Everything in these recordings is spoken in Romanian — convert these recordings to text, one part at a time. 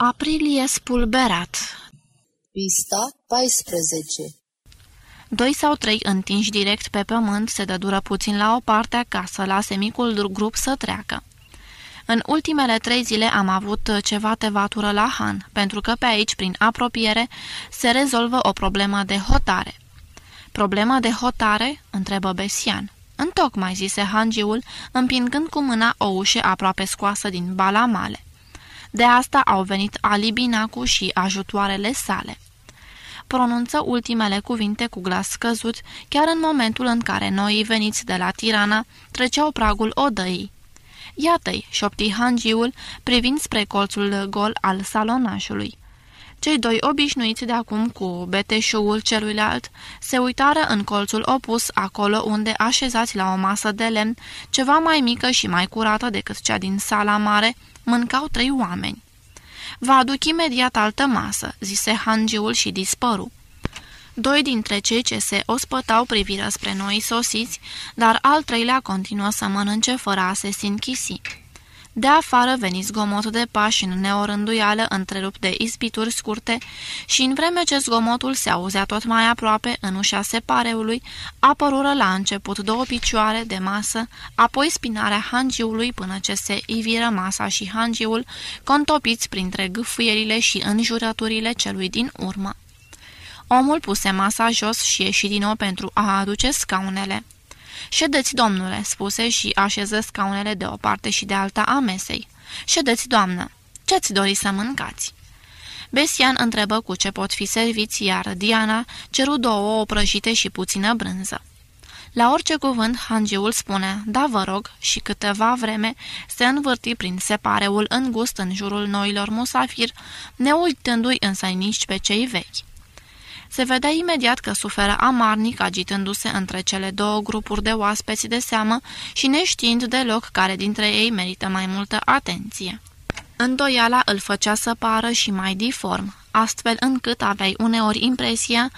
Aprilie spulberat Pista 14 Doi sau trei întinși direct pe pământ se dădură puțin la o parte ca să lase micul grup să treacă. În ultimele trei zile am avut ceva tevatură la Han, pentru că pe aici, prin apropiere, se rezolvă o problemă de hotare. Problema de hotare?" întrebă Besian. Întocmai, zise hangiul, împingând cu mâna o ușă aproape scoasă din balamale. De asta au venit Alibinacu și ajutoarele sale. Pronunță ultimele cuvinte cu glas scăzut, chiar în momentul în care noi veniți de la Tirana treceau pragul odăii. Iată-i, șopti hangiul, privind spre colțul gol al salonașului. Cei doi obișnuiți de acum cu beteșul celuilalt se uitară în colțul opus, acolo unde, așezați la o masă de lemn, ceva mai mică și mai curată decât cea din sala mare, mâncau trei oameni. Vă aduc imediat altă masă," zise hangiul și dispăru. Doi dintre cei ce se ospătau priviră spre noi sosiți, dar al treilea continuă să mănânce fără a se sinchisi. De afară veni zgomot de pași în neorânduială, întrerupt de izbituri scurte și în vreme ce zgomotul se auzea tot mai aproape în ușa separeului, apărură la început două picioare de masă, apoi spinarea hangiului până ce se iviră masa și hangiul, contopiți printre gâfâierile și înjurăturile celui din urmă. Omul puse masa jos și ieși din nou pentru a aduce scaunele. Ședeți, domnule," spuse și așeză scaunele de o parte și de alta a mesei. Ședeți, doamnă, ce-ți dori să mâncați?" Besian întrebă cu ce pot fi serviți, iar Diana ceru două oprăjite și puțină brânză. La orice cuvânt, hangiul spune, da vă rog, și câteva vreme se învârti prin separeul îngust în jurul noilor musafiri, ne uitându-i însă nici pe cei vechi. Se vedea imediat că suferă amarnic agitându-se între cele două grupuri de oaspeți de seamă și neștiind deloc care dintre ei merită mai multă atenție. Îndoiala îl făcea să pară și mai diform, astfel încât aveai uneori impresia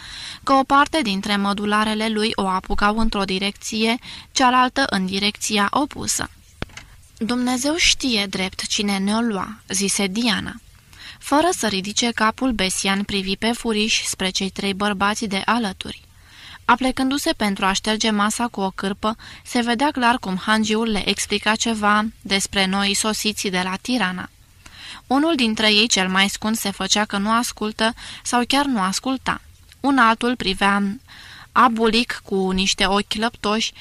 că o parte dintre modularele lui o apucau într-o direcție, cealaltă în direcția opusă. Dumnezeu știe drept cine ne-o lua," zise Diana. Fără să ridice capul, Besian privi pe furiș spre cei trei bărbați de alături. Aplecându-se pentru a șterge masa cu o cârpă, se vedea clar cum hangiul le explica ceva despre noi sosiții de la Tirana. Unul dintre ei, cel mai scund, se făcea că nu ascultă sau chiar nu asculta. Un altul privea abulic cu niște ochi lăptoși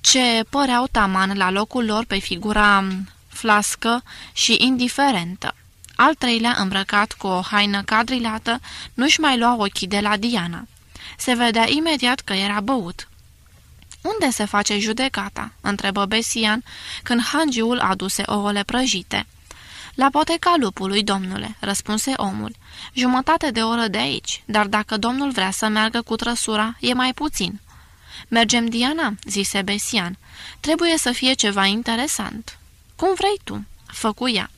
ce păreau taman la locul lor pe figura flască și indiferentă. Al treilea, îmbrăcat cu o haină cadrilată, nu-și mai lua ochii de la Diana. Se vedea imediat că era băut. Unde se face judecata?" întrebă Besian, când hangiul aduse ouăle prăjite. La poteca lupului, domnule," răspunse omul. Jumătate de oră de aici, dar dacă domnul vrea să meargă cu trăsura, e mai puțin." Mergem, Diana?" zise Besian. Trebuie să fie ceva interesant." Cum vrei tu?" făcu ea.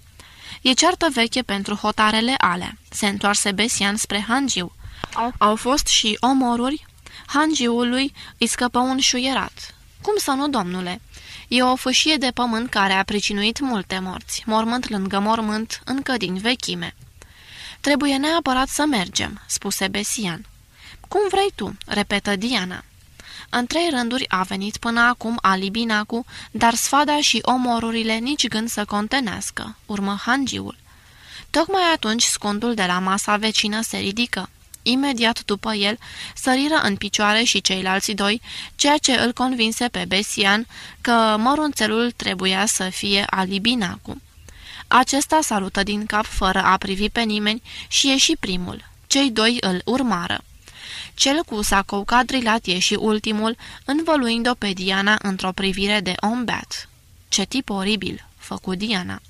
E ceartă veche pentru hotarele alea. Se întoarse Besian spre Hangiu. Au, au fost și omoruri? Hangiului îi scăpă un șuierat. Cum să nu, domnule? E o fâșie de pământ care a pricinuit multe morți, mormânt lângă mormânt, încă din vechime. Trebuie neapărat să mergem, spuse Besian. Cum vrei tu, repetă Diana. În trei rânduri a venit până acum Alibinacu, dar sfada și omorurile nici gând să contenească, urmă hangiul. Tocmai atunci scundul de la masa vecină se ridică. Imediat după el săriră în picioare și ceilalți doi, ceea ce îl convinse pe Besian că mărunțelul trebuia să fie Alibinacu. Acesta salută din cap fără a privi pe nimeni și ieși primul. Cei doi îl urmară. Cel cu sacou cadrilat e și ultimul, învăluind-o pe Diana într-o privire de om beat. Ce tip oribil!" făcu Diana.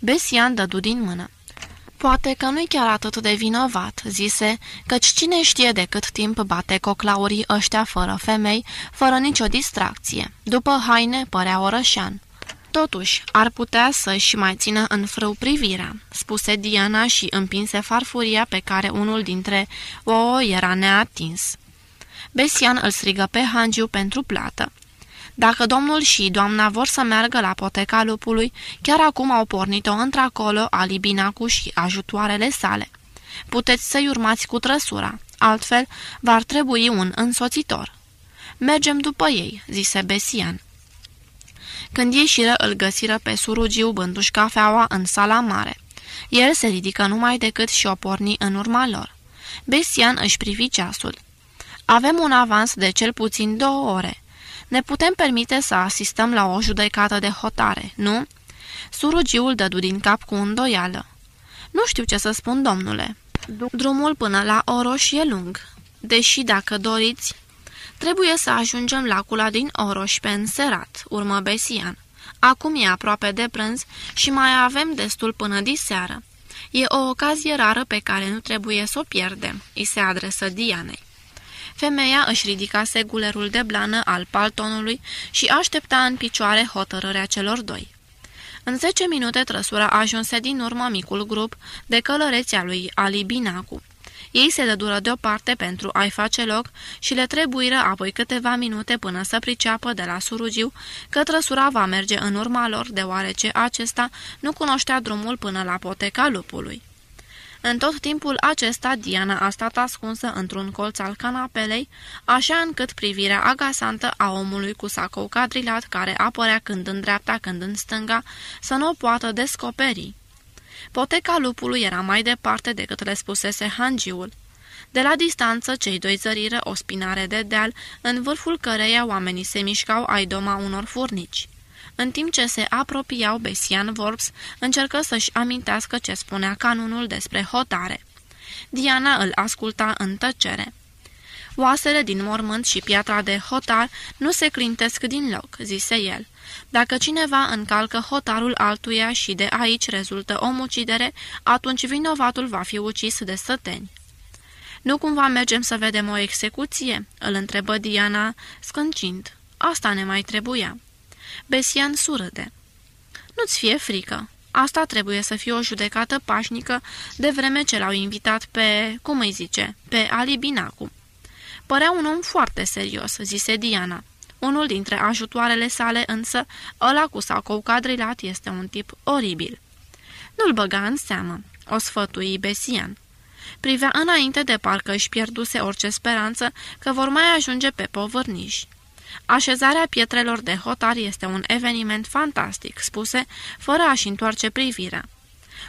Besian dădu din mână. Poate că nu-i chiar atât de vinovat," zise, căci cine știe de cât timp bate coclaurii ăștia fără femei, fără nicio distracție. După haine părea orășan. Totuși, ar putea să-și mai țină în frâu privirea, spuse Diana și împinse farfuria pe care unul dintre ouă era neatins. Besian îl strigă pe Hangiu pentru plată. Dacă domnul și doamna vor să meargă la poteca lupului, chiar acum au pornit-o într-acolo Alibinacu și ajutoarele sale. Puteți să-i urmați cu trăsura, altfel v-ar trebui un însoțitor. Mergem după ei," zise Besian. Când ieșiră, îl găsiră pe surugiu bându-și cafeaua în sala mare. El se ridică numai decât și o porni în urma lor. Besian își privi ceasul. Avem un avans de cel puțin două ore. Ne putem permite să asistăm la o judecată de hotare, nu?" Surugiul dădu din cap cu îndoială. Nu știu ce să spun, domnule. Drumul până la Oroș e lung. Deși, dacă doriți, trebuie să ajungem la cula din Oroș pe înserat, urmă Besian. Acum e aproape de prânz și mai avem destul până diseară. E o ocazie rară pe care nu trebuie să o pierdem, îi se adresă Dianei. Femeia își ridicase gulerul de blană al paltonului și aștepta în picioare hotărârea celor doi. În zece minute trăsura ajunse din urmă micul grup de călăreția lui Ali Binacu. Ei se dădură deoparte pentru a-i face loc și le trebuiră apoi câteva minute până să priceapă de la surugiu că trăsura va merge în urma lor, deoarece acesta nu cunoștea drumul până la poteca lupului. În tot timpul acesta, Diana a stat ascunsă într-un colț al canapelei, așa încât privirea agasantă a omului cu sacou cadrilat, care apărea când în dreapta, când în stânga, să nu o poată descoperi. Poteca lupului era mai departe decât le spusese hangiul. De la distanță, cei doi zăriră o spinare de deal, în vârful căreia oamenii se mișcau ai doma unor furnici. În timp ce se apropiau, Besian Vorbs încercă să-și amintească ce spunea canunul despre hotare. Diana îl asculta în tăcere. Oasele din mormânt și piatra de hotar nu se clintesc din loc, zise el. Dacă cineva încalcă hotarul altuia și de aici rezultă o mucidere, atunci vinovatul va fi ucis de săteni. Nu cumva mergem să vedem o execuție?" îl întrebă Diana, scâncind. Asta ne mai trebuia." Besian surâde. Nu-ți fie frică. Asta trebuie să fie o judecată pașnică de vreme ce l-au invitat pe, cum îi zice, pe Ali Binacu. Părea un om foarte serios, zise Diana. Unul dintre ajutoarele sale însă, ăla cu sacou cadrilat, este un tip oribil. Nu-l băga în seamă, o sfătui Besian. Privea înainte de parcă își pierduse orice speranță că vor mai ajunge pe povărniși. Așezarea pietrelor de hotar este un eveniment fantastic, spuse, fără a-și întoarce privirea.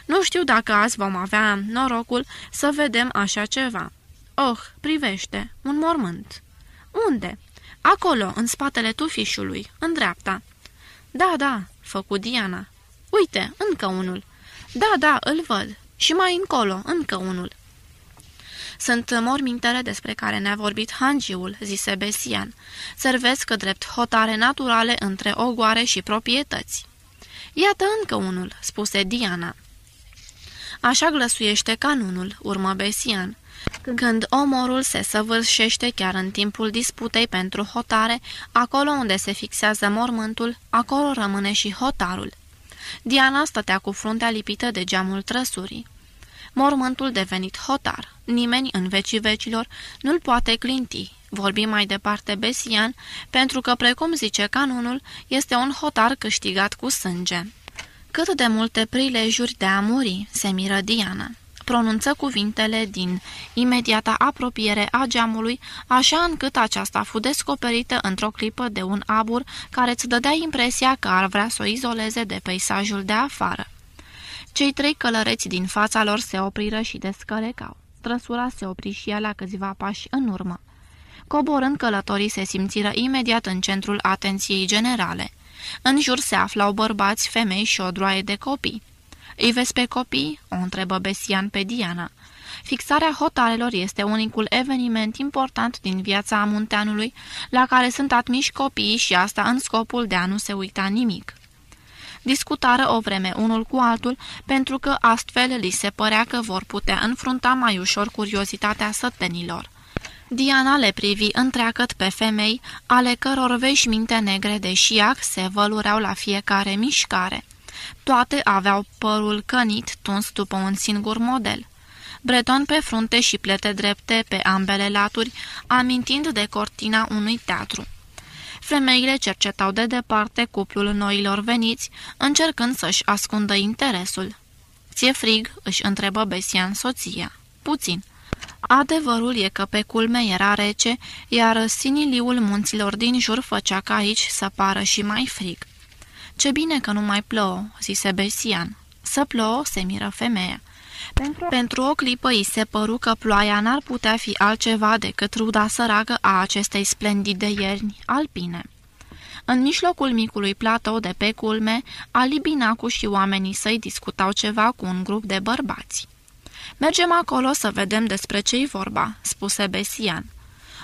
Nu știu dacă azi vom avea norocul să vedem așa ceva. Oh, privește, un mormânt. Unde? Acolo, în spatele tufișului, în dreapta. Da, da, făcu Diana. Uite, încă unul. Da, da, îl văd. Și mai încolo, încă unul. Sunt mormintele despre care ne-a vorbit hangiul, zise Besian. Servesc drept hotare naturale între ogoare și proprietăți. Iată încă unul, spuse Diana. Așa glăsuiește canunul, urmă Besian. Când omorul se săvârșește chiar în timpul disputei pentru hotare, acolo unde se fixează mormântul, acolo rămâne și hotarul. Diana stătea cu fruntea lipită de geamul trăsurii mormântul devenit hotar. Nimeni în vecii vecilor nu-l poate clinti. Vorbi mai departe Besian, pentru că, precum zice canunul, este un hotar câștigat cu sânge. Cât de multe prilejuri de a muri, se miră Diana. Pronunță cuvintele din imediata apropiere a geamului, așa încât aceasta fu descoperită într-o clipă de un abur care îți dădea impresia că ar vrea să o izoleze de peisajul de afară. Cei trei călăreți din fața lor se opriră și descălecau. Trăsura se opri și ea la câțiva pași în urmă. Coborând călătorii se simțiră imediat în centrul atenției generale. În jur se aflau bărbați, femei și o droaie de copii. Îi vezi pe copii?" o întrebă Besian pe Diana. Fixarea hotarelor este unicul eveniment important din viața munteanului, la care sunt admiși copiii și asta în scopul de a nu se uita nimic. Discutară o vreme unul cu altul, pentru că astfel li se părea că vor putea înfrunta mai ușor curiozitatea sătenilor. Diana le privi întreagăt pe femei, ale căror veșminte negre de șiac se vălureau la fiecare mișcare. Toate aveau părul cănit, tuns după un singur model. Breton pe frunte și plete drepte pe ambele laturi, amintind de cortina unui teatru. Femeile cercetau de departe cuplul noilor veniți, încercând să-și ascundă interesul. Ție frig?" își întrebă Besian soția. Puțin." Adevărul e că pe culme era rece, iar siniliul munților din jur făcea ca aici să pară și mai frig. Ce bine că nu mai plouă," zise Besian. Să plouă, se miră femeia. Pentru, Pentru o clipă îi se păru că ploaia n-ar putea fi altceva decât ruda săragă a acestei splendide ierni alpine. În mijlocul micului platou de pe culme, Alibinacu și oamenii săi discutau ceva cu un grup de bărbați. Mergem acolo să vedem despre ce-i vorba," spuse Besian.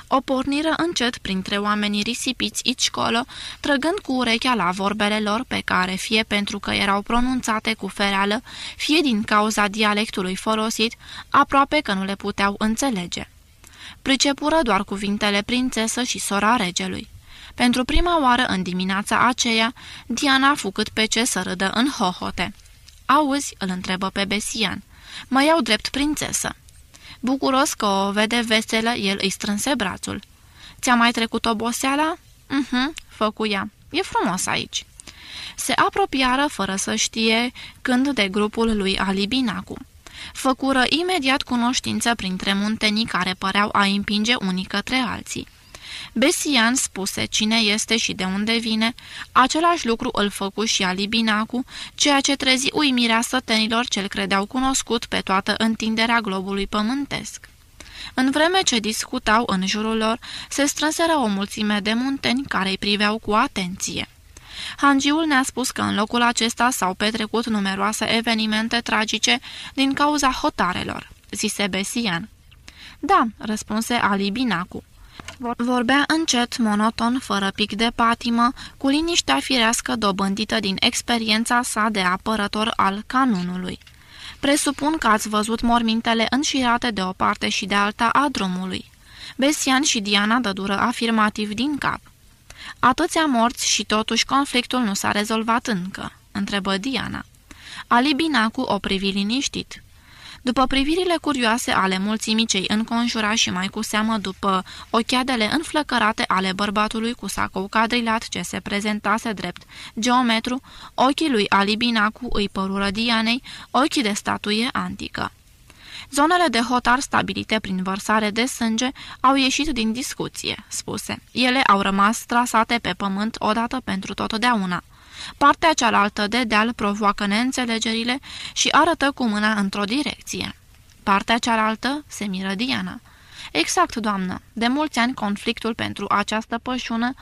O porniră încet printre oamenii risipiți aici-colo, trăgând cu urechea la vorbele lor pe care, fie pentru că erau pronunțate cu fereală, fie din cauza dialectului folosit, aproape că nu le puteau înțelege. Pricepură doar cuvintele prințesă și sora regelui. Pentru prima oară în dimineața aceea, Diana a făcut pe ce să râdă în hohote. Auzi?" îl întrebă pe Besian. Mă iau drept prințesă." Bucuros că o vede veselă, el îi strânse brațul. Ți-a mai trecut oboseala?" Mhm, făcu ea. E frumos aici." Se apropiară fără să știe când de grupul lui Ali Binacu. Făcură imediat cunoștință printre muntenii care păreau a împinge unii către alții. Besian spuse cine este și de unde vine, același lucru îl făcu și Alibinacu, ceea ce trezi uimirea sătenilor ce-l credeau cunoscut pe toată întinderea globului pământesc. În vreme ce discutau în jurul lor, se strânseră o mulțime de munteni care îi priveau cu atenție. Hangiul ne-a spus că în locul acesta s-au petrecut numeroase evenimente tragice din cauza hotarelor, zise Besian. Da, răspunse Ali Binacu. Vorbea încet, monoton, fără pic de patimă, cu liniștea firească dobândită din experiența sa de apărător al canunului. Presupun că ați văzut mormintele înșirate de o parte și de alta a drumului. Besian și Diana dădură afirmativ din cap. Atâția morți și totuși conflictul nu s-a rezolvat încă, întrebă Diana. Ali Binacu o privi liniștit. După privirile curioase ale mulțimii cei înconjurați și mai cu seamă după ochiadele înflăcărate ale bărbatului cu sacou cadrilat ce se prezentase drept geometru, ochii lui Alibinacu îi părură Dianei, ochii de statuie antică. Zonele de hotar stabilite prin vărsare de sânge au ieșit din discuție, spuse. Ele au rămas trasate pe pământ odată pentru totdeauna. Partea cealaltă de deal provoacă neînțelegerile și arătă cu mâna într-o direcție. Partea cealaltă se miră Diana. Exact, doamnă. De mulți ani conflictul pentru această pășună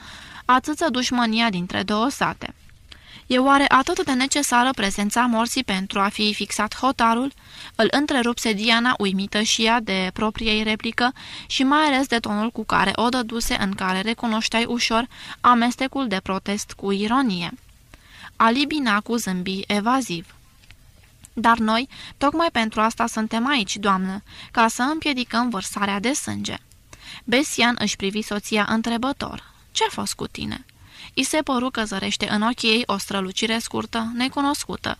atâță dușmănia dintre două sate. E oare atât de necesară prezența morții pentru a fi fixat hotarul? Îl întrerupse Diana uimită și ea de propriei replică și mai ales de tonul cu care o dăduse în care recunoșteai ușor amestecul de protest cu ironie. Ali Binacu zâmbi evaziv. Dar noi, tocmai pentru asta suntem aici, doamnă, ca să împiedicăm vărsarea de sânge." Besian își privi soția întrebător. Ce-a fost cu tine?" I se păru că zărește în ochii ei o strălucire scurtă, necunoscută.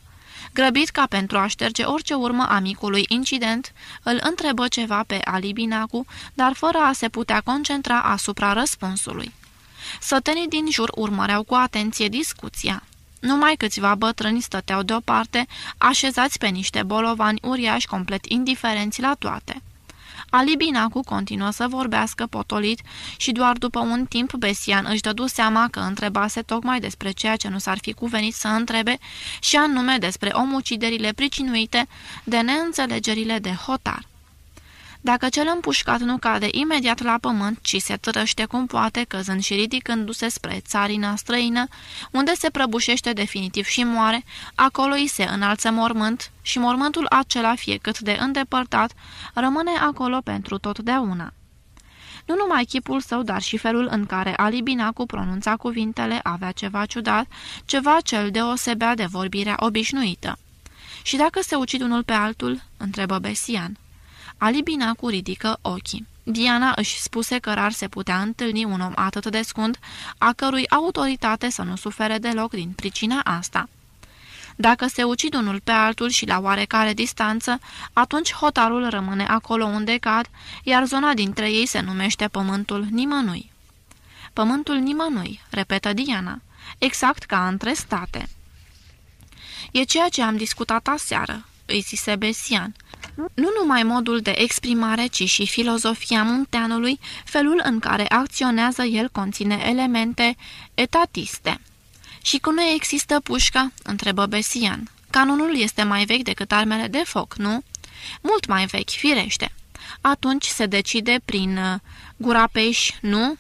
Grăbit ca pentru a șterge orice urmă a micului incident, îl întrebă ceva pe Ali Binacu, dar fără a se putea concentra asupra răspunsului. Sătenii din jur urmăreau cu atenție discuția. Numai câțiva bătrâni stăteau deoparte, așezați pe niște bolovani uriași complet indiferenți la toate. Ali Binacu continuă să vorbească potolit și doar după un timp Besian își dădu seama că întrebase tocmai despre ceea ce nu s-ar fi cuvenit să întrebe și anume despre omuciderile pricinuite de neînțelegerile de hotar. Dacă cel împușcat nu cade imediat la pământ, ci se trăște cum poate, căzând și ridicându-se spre țarina străină, unde se prăbușește definitiv și moare, acolo îi se înalță mormânt și mormântul acela, fie cât de îndepărtat, rămâne acolo pentru totdeauna. Nu numai chipul său, dar și felul în care Alibinacu pronunța cuvintele avea ceva ciudat, ceva ce îl deosebea de vorbirea obișnuită. Și dacă se ucid unul pe altul?" întrebă Besian. Alibinacu ridică ochii. Diana își spuse că rar se putea întâlni un om atât de scund, a cărui autoritate să nu sufere deloc din pricina asta. Dacă se ucid unul pe altul și la oarecare distanță, atunci hotarul rămâne acolo unde cad, iar zona dintre ei se numește pământul nimănui. Pământul nimănui, repetă Diana, exact ca între state. E ceea ce am discutat aseară, îi zise Besian. Nu numai modul de exprimare, ci și filozofia munteanului, felul în care acționează el conține elemente etatiste. Și cum nu există pușca?" întrebă Besian. Canonul este mai vechi decât armele de foc, nu?" Mult mai vechi, firește." Atunci se decide prin uh, gurapeș, nu?"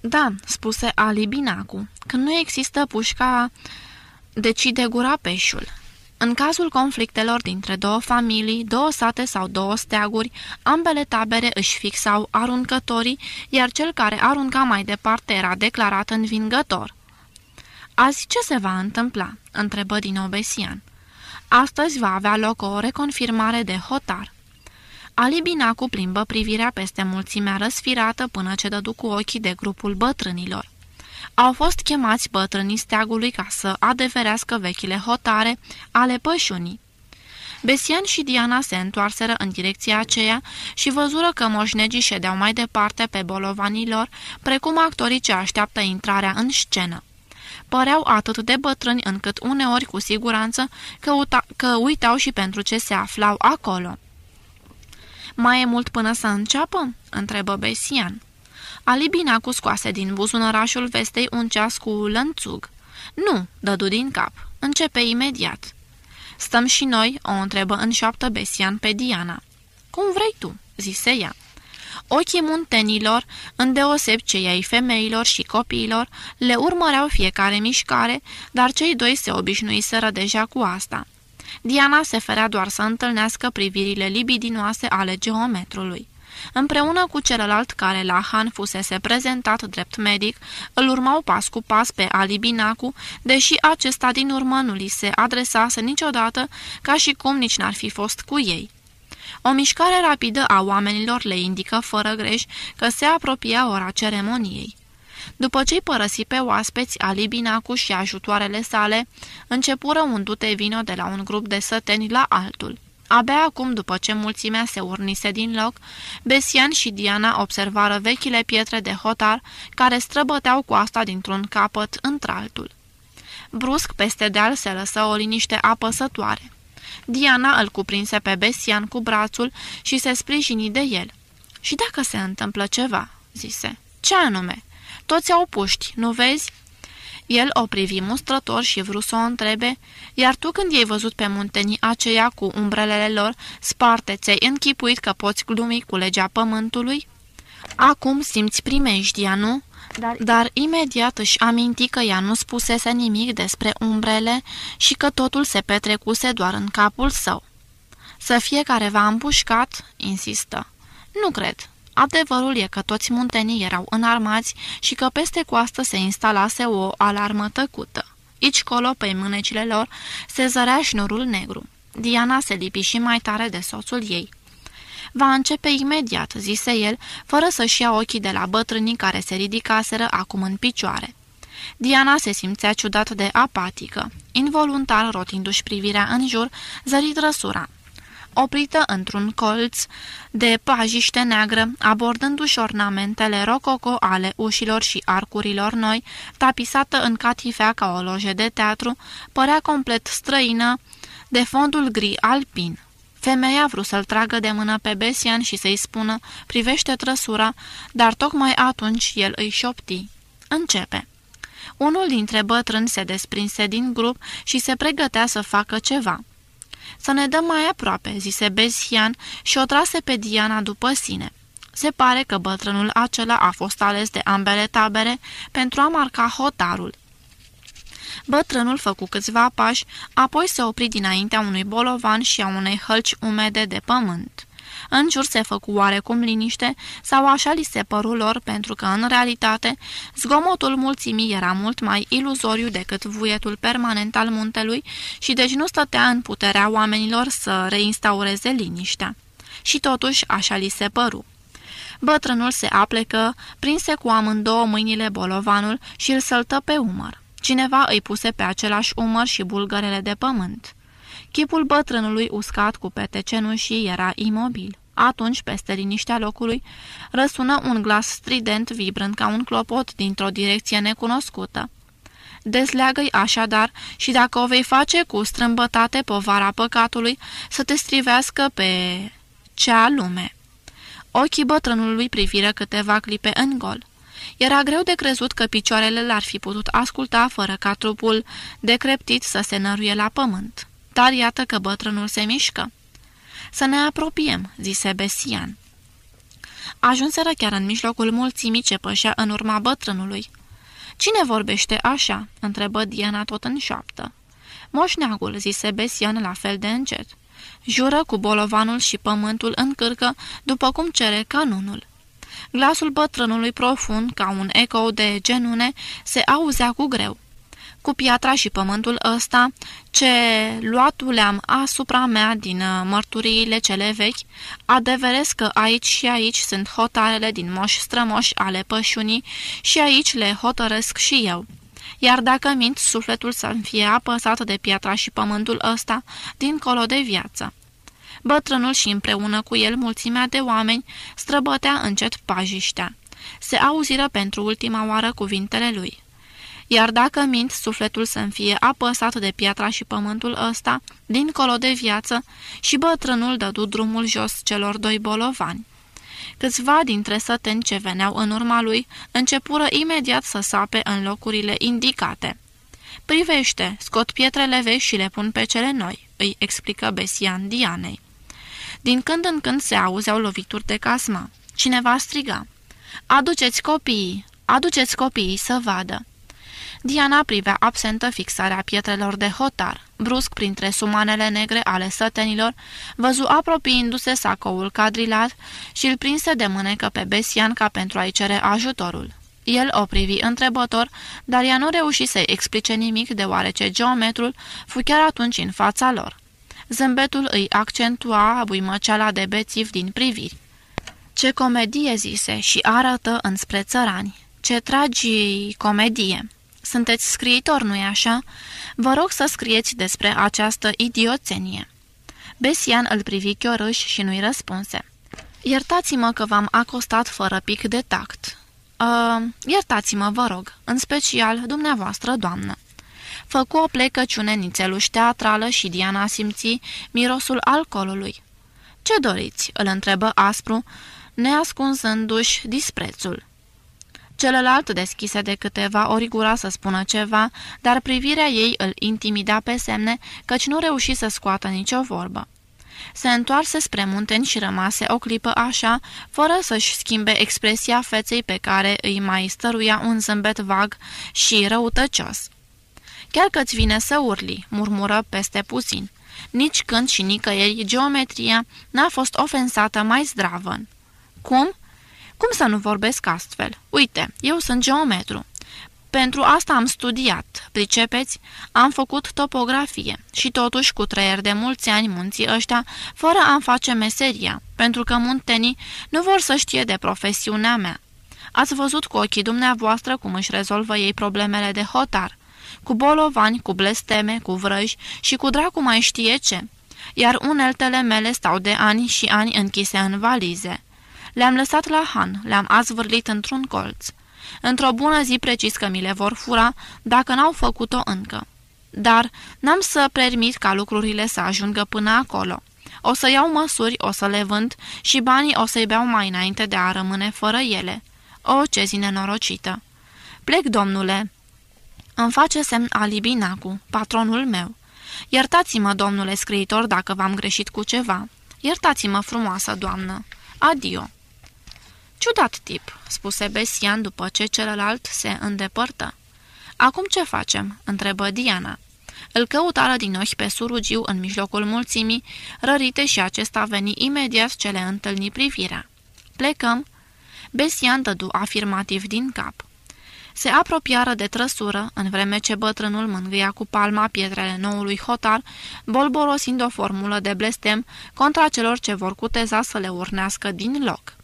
Da," spuse Ali Binacu. Când nu există pușca, decide gurapeșul. În cazul conflictelor dintre două familii, două sate sau două steaguri, ambele tabere își fixau aruncătorii, iar cel care arunca mai departe era declarat învingător. Azi ce se va întâmpla?" întrebă din nou Besian. Astăzi va avea loc o reconfirmare de hotar. Ali Binacu plimbă privirea peste mulțimea răsfirată până ce dădu cu ochii de grupul bătrânilor. Au fost chemați bătrâniți steagului ca să adeverească vechile hotare ale pășunii. Besian și Diana se întoarseră în direcția aceea și văzură că moșnegii ședeau mai departe pe bolovanilor, precum actorii ce așteaptă intrarea în scenă. Păreau atât de bătrâni încât uneori cu siguranță că, uita, că uitau și pentru ce se aflau acolo. Mai e mult până să înceapă?" întrebă Besian. Ali cu scoase din buzunărașul vestei un ceas cu lănțug. Nu, dădu din cap. Începe imediat. Stăm și noi, o întrebă în șoaptă Besian pe Diana. Cum vrei tu?" zise ea. Ochii muntenilor, îndeoseb cei ai femeilor și copiilor, le urmăreau fiecare mișcare, dar cei doi se obișnuiseră deja cu asta. Diana se ferea doar să întâlnească privirile libidinoase ale geometrului. Împreună cu celălalt care la Han fusese prezentat drept medic, îl urmau pas cu pas pe Ali Binacu, deși acesta din urmă nu li se adresase niciodată, ca și cum nici n-ar fi fost cu ei. O mișcare rapidă a oamenilor le indică fără greș că se apropia ora ceremoniei. După ce-i părăsi pe oaspeți, Ali Binacu și ajutoarele sale, începură un dute vino de la un grup de săteni la altul. Abia acum, după ce mulțimea se urnise din loc, Besian și Diana observară vechile pietre de hotar care străbăteau coasta dintr-un capăt într-altul. Brusc, peste deal se lăsă o liniște apăsătoare. Diana îl cuprinse pe Besian cu brațul și se sprijini de el. Și dacă se întâmplă ceva?" zise. Ce anume? Toți au puști, nu vezi?" El o privi mustrător și vrut să o întrebe, iar tu când i-ai văzut pe muntenii aceia cu umbrelele lor sparte, ți-ai închipuit că poți glumi cu legea pământului? Acum simți primejdia, nu? Dar, dar imediat își aminti că ea nu spusese nimic despre umbrele și că totul se petrecuse doar în capul său. Să fie careva împușcat, insistă. Nu cred. Adevărul e că toți muntenii erau înarmați și că peste coastă se instalase o alarmă tăcută. Ici colo, pe mânecile lor, se zărea șnurul negru. Diana se lipi și mai tare de soțul ei. Va începe imediat," zise el, fără să-și ia ochii de la bătrânii care se ridicaseră acum în picioare. Diana se simțea ciudat de apatică. Involuntar, rotindu-și privirea în jur, zări trăsura oprită într-un colț de pajiște neagră, abordându-și ornamentele rococo ale ușilor și arcurilor noi, tapisată în catifea ca o loje de teatru, părea complet străină de fondul gri alpin. Femeia vrut să-l tragă de mână pe Besian și să-i spună, privește trăsura, dar tocmai atunci el îi șopti. Începe. Unul dintre bătrâni se desprinse din grup și se pregătea să facă ceva. Să ne dăm mai aproape," zise Bezian și o trase pe Diana după sine. Se pare că bătrânul acela a fost ales de ambele tabere pentru a marca hotarul. Bătrânul făcu câțiva pași, apoi se opri dinaintea unui bolovan și a unei hălci umede de pământ. În jur se făcu oarecum liniște sau așa li se păru lor pentru că, în realitate, zgomotul mulțimii era mult mai iluzoriu decât vuietul permanent al muntelui și deci nu stătea în puterea oamenilor să reinstaureze liniștea. Și totuși așa li se păru. Bătrânul se aplecă, prinse cu amândouă mâinile bolovanul și îl săltă pe umăr. Cineva îi puse pe același umăr și bulgărele de pământ. Chipul bătrânului uscat cu pete cenușii era imobil. Atunci, peste liniștea locului, răsună un glas strident vibrând ca un clopot dintr-o direcție necunoscută. Dezleagă-i așadar și dacă o vei face cu strâmbătate povara păcatului, să te strivească pe cea lume. Ochii bătrânului priviră câteva clipe în gol. Era greu de crezut că picioarele l-ar fi putut asculta fără ca trupul decreptit să se năruie la pământ. Dar iată că bătrânul se mișcă. Să ne apropiem," zise Besian. Ajunseră chiar în mijlocul mulțimii ce pășea în urma bătrânului. Cine vorbește așa?" întrebă Diana tot în șoaptă. Moșneagul," zise Besian la fel de încet. Jură cu bolovanul și pământul în cârcă, după cum cere canunul. Glasul bătrânului profund, ca un ecou de genune, se auzea cu greu. Cu piatra și pământul ăsta, ce luatuleam asupra mea din uh, mărturiile cele vechi, adeveresc că aici și aici sunt hotarele din moși strămoși ale pășunii și aici le hotărăsc și eu. Iar dacă mint, sufletul să-mi fie apăsat de piatra și pământul ăsta, dincolo de viață. Bătrânul și împreună cu el mulțimea de oameni străbătea încet pajiștea. Se auziră pentru ultima oară cuvintele lui. Iar dacă mint sufletul să-mi fie apăsat de piatra și pământul ăsta, dincolo de viață, și bătrânul dădu drumul jos celor doi bolovani. Câțiva dintre săteni ce veneau în urma lui începură imediat să sape în locurile indicate. Privește, scot pietrele vechi și le pun pe cele noi," îi explică Besian Dianei. Din când în când se auzeau lovituri de casma. Cineva striga. Aduceți copiii! Aduceți copiii să vadă!" Diana privea absentă fixarea pietrelor de hotar. Brusc, printre sumanele negre ale sătenilor, văzu apropiindu-se sacoul cadrilat și îl prinse de mânecă pe Besian ca pentru a-i cere ajutorul. El o privi întrebător, dar ea nu reuși să-i explice nimic deoarece geometrul fu chiar atunci în fața lor. Zâmbetul îi accentua buimăceala de bețiv din priviri. Ce comedie, zise, și arătă înspre țărani. Ce tragi comedie! Sunteți scriitor, nu-i așa? Vă rog să scrieți despre această idioțenie." Besian îl privi chiorâș și nu-i răspunse. Iertați-mă că v-am acostat fără pic de tact." Uh, iertați-mă, vă rog, în special dumneavoastră, doamnă." Făcu o plecăciune nițeluș teatrală și Diana simți mirosul alcoolului. Ce doriți?" îl întrebă aspru, neascunzându-și disprețul. Celălalt deschise de câteva ori gura să spună ceva, dar privirea ei îl intimida pe semne, căci nu reuși să scoată nicio vorbă. Se întoarse spre munteni și rămase o clipă așa, fără să-și schimbe expresia feței pe care îi mai stăruia un zâmbet vag și răutăcios. Chiar că-ți vine să urli," murmură peste puțin. Nici când și nicăieri geometria n-a fost ofensată mai zdravă. Cum?" Cum să nu vorbesc astfel? Uite, eu sunt geometru. Pentru asta am studiat, pricepeți? Am făcut topografie și totuși cu trăier de mulți ani munții ăștia, fără a-mi face meseria, pentru că muntenii nu vor să știe de profesiunea mea. Ați văzut cu ochii dumneavoastră cum își rezolvă ei problemele de hotar, cu bolovani, cu blesteme, cu vrăji și cu dracu mai știe ce. Iar uneltele mele stau de ani și ani închise în valize. Le-am lăsat la Han, le-am azvârlit într-un colț. Într-o bună zi precis că mi le vor fura, dacă n-au făcut-o încă. Dar n-am să permit ca lucrurile să ajungă până acolo. O să iau măsuri, o să le vând și banii o să-i beau mai înainte de a rămâne fără ele. O, ce zi nenorocită! Plec, domnule!" Îmi face semn Alibinacu, patronul meu. Iertați-mă, domnule scriitor, dacă v-am greșit cu ceva. Iertați-mă, frumoasă doamnă. Adio. Ciudat tip," spuse Besian după ce celălalt se îndepărtă. Acum ce facem?" întrebă Diana. Îl căutară din ochi pe surugiu în mijlocul mulțimii, rărite și acesta veni imediat ce le întâlni privirea. Plecăm?" Besian dădu afirmativ din cap. Se apropiară de trăsură, în vreme ce bătrânul mângâia cu palma pietrele noului hotar, bolborosind o formulă de blestem contra celor ce vor cuteza să le urnească din loc.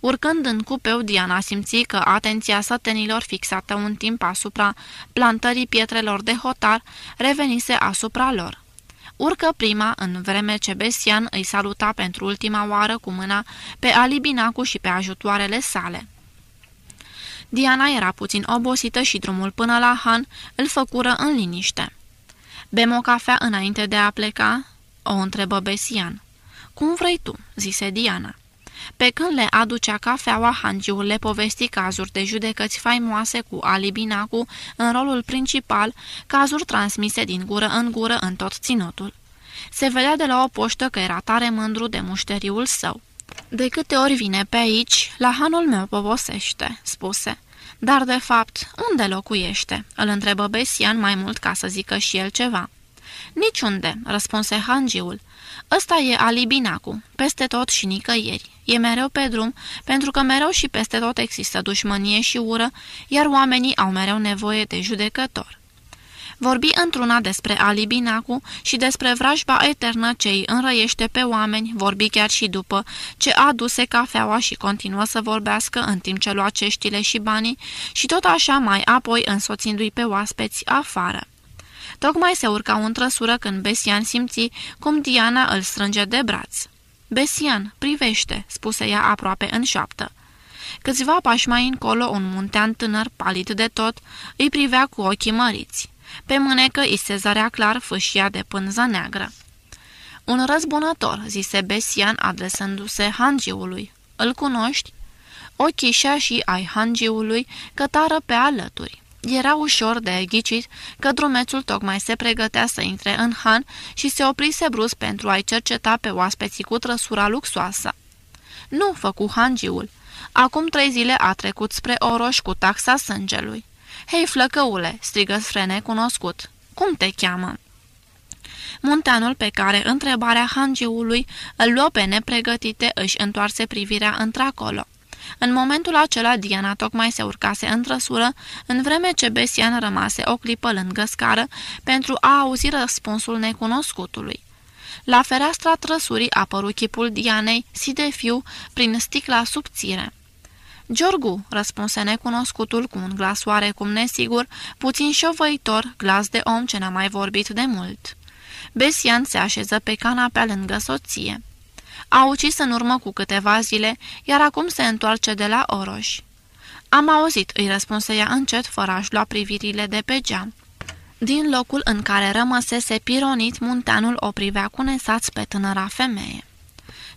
Urcând în cupeu, Diana simți că atenția sătenilor fixată un timp asupra plantării pietrelor de hotar revenise asupra lor. Urcă prima, în vreme ce Besian îi saluta pentru ultima oară cu mâna pe Alibinacu și pe ajutoarele sale. Diana era puțin obosită și drumul până la Han îl făcură în liniște. Bem o cafea înainte de a pleca?" o întrebă Besian. Cum vrei tu?" zise Diana. Pe când le aducea cafeaua, hangiul le povesti cazuri de judecăți faimoase cu Ali Binacu în rolul principal, cazuri transmise din gură în gură în tot ținutul. Se vedea de la o poștă că era tare mândru de mușteriul său. De câte ori vine pe aici, la hanul meu povosește," spuse. Dar, de fapt, unde locuiește?" îl întrebă Besian mai mult ca să zică și el ceva. Niciunde," răspunse hangiul. Ăsta e alibinacu, peste tot și nicăieri. E mereu pe drum, pentru că mereu și peste tot există dușmănie și ură, iar oamenii au mereu nevoie de judecător. Vorbi într-una despre alibinacu și despre vrajba eternă ce îi înrăiește pe oameni, vorbi chiar și după ce a aduse cafeaua și continuă să vorbească în timp ce lua ceștile și banii și tot așa mai apoi însoțindu-i pe oaspeți afară. Tocmai se urca o trăsură când Besian simți cum Diana îl strânge de braț. Besian, privește," spuse ea aproape în șoaptă. Câțiva pași mai încolo, un muntean tânăr, palid de tot, îi privea cu ochii măriți. Pe mânecă îi se zărea clar fâșia de pânză neagră. Un răzbunător," zise Besian adresându-se hangiului. Îl cunoști?" Ochii și ai hangiului cătară pe alături. Era ușor de ghicit că drumețul tocmai se pregătea să intre în Han și se oprise brusc pentru a-i cerceta pe oaspeții cu trăsura luxoasă. Nu, făcu hangiul. Acum trei zile a trecut spre Oroș cu taxa sângelui. Hei, flăcăule!" strigă frene cunoscut. Cum te cheamă?" Munteanul pe care întrebarea hangiului îl luă pe nepregătite își întoarse privirea într-acolo. În momentul acela, Diana tocmai se urcase în trăsură, în vreme ce Besian rămase o clipă lângă scară pentru a auzi răspunsul necunoscutului. La fereastra trăsurii apăru chipul Dianei, si de fiu, prin sticla subțire. Giorgu, răspunse necunoscutul cu un glas oarecum nesigur, puțin șovăitor, glas de om ce n-a mai vorbit de mult. Besian se așeză pe canapea lângă soție. A ucis în urmă cu câteva zile, iar acum se întoarce de la Oroș. Am auzit, îi răspunse ea încet, fără a-și lua privirile de pe geam. Din locul în care rămăsese pironit, munteanul o privea cu nesați pe tânăra femeie.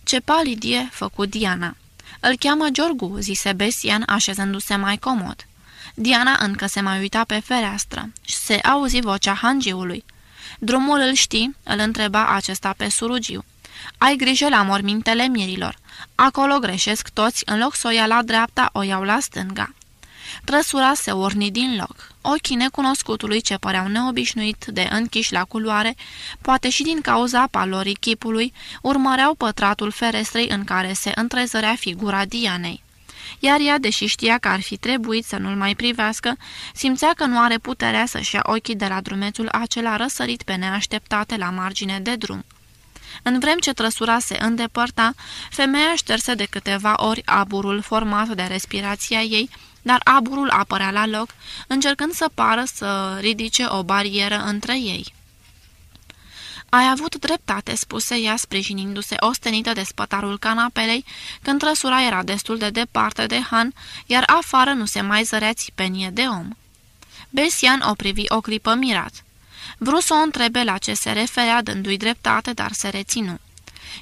Ce palidie, făcu Diana. Îl cheamă Giorgu, zise Besian, așezându-se mai comod. Diana încă se mai uita pe fereastră și se auzi vocea hangiului. Drumul îl știi?" îl întreba acesta pe surugiu. Ai grijă la mormintele mirilor. Acolo greșesc toți, în loc să o ia la dreapta, o iau la stânga. Trăsura se urni din loc. Ochii necunoscutului ce păreau neobișnuit de închiși la culoare, poate și din cauza palorii chipului, urmăreau pătratul ferestrei în care se întrezărea figura Dianei. Iar ea, deși știa că ar fi trebuit să nu-l mai privească, simțea că nu are puterea să-și ia ochii de la drumețul acela răsărit pe neașteptate la margine de drum. În vrem ce trăsura se îndepărta, femeia șterse de câteva ori aburul format de respirația ei, dar aburul apărea la loc, încercând să pară să ridice o barieră între ei. Ai avut dreptate," spuse ea, sprijinindu-se ostenită de spătarul canapelei, când trăsura era destul de departe de Han, iar afară nu se mai zărea țipenie de om. Besian o privi o clipă mirat. Vrut să o întrebe la ce se referea, dându-i dreptate, dar se reținu.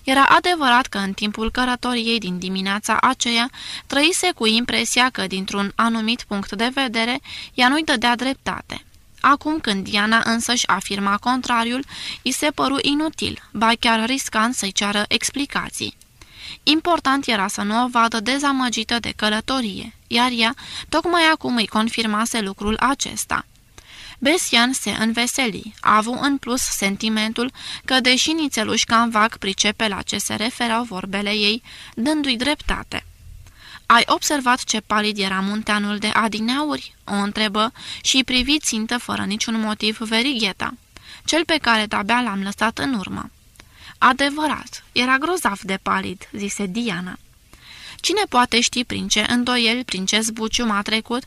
Era adevărat că în timpul cărătoriei din dimineața aceea trăise cu impresia că, dintr-un anumit punct de vedere, ea nu-i dădea dreptate. Acum când Diana însăși afirma contrariul, îi se păru inutil, ba chiar riscant să-i ceară explicații. Important era să nu o vadă dezamăgită de călătorie, iar ea tocmai acum îi confirmase lucrul acesta. Besian se înveseli. A avut în plus sentimentul că, deși nițeluș cam vag pricepe la ce se referau vorbele ei, dându-i dreptate. Ai observat ce palid era munteanul de adineauri?" o întrebă și privi țintă fără niciun motiv verigheta, cel pe care de-abia l-am lăsat în urmă. Adevărat, era grozav de palid," zise Diana. Cine poate ști prin ce îndoieli, prin ce zbucium a trecut,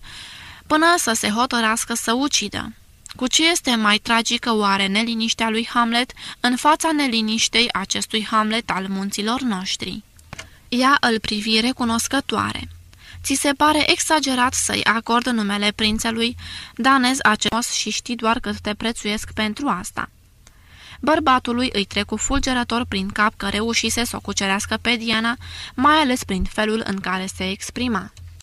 până să se hotărască să ucidă. Cu ce este mai tragică oare neliniștea lui Hamlet în fața neliniștei acestui Hamlet al munților noștri? Ea îl privi recunoscătoare. Ți se pare exagerat să-i acord numele prințelui danez acest și știi doar că te prețuiesc pentru asta. Bărbatului îi trecu fulgerător prin cap că reușise să o cucerească pe Diana, mai ales prin felul în care se exprima.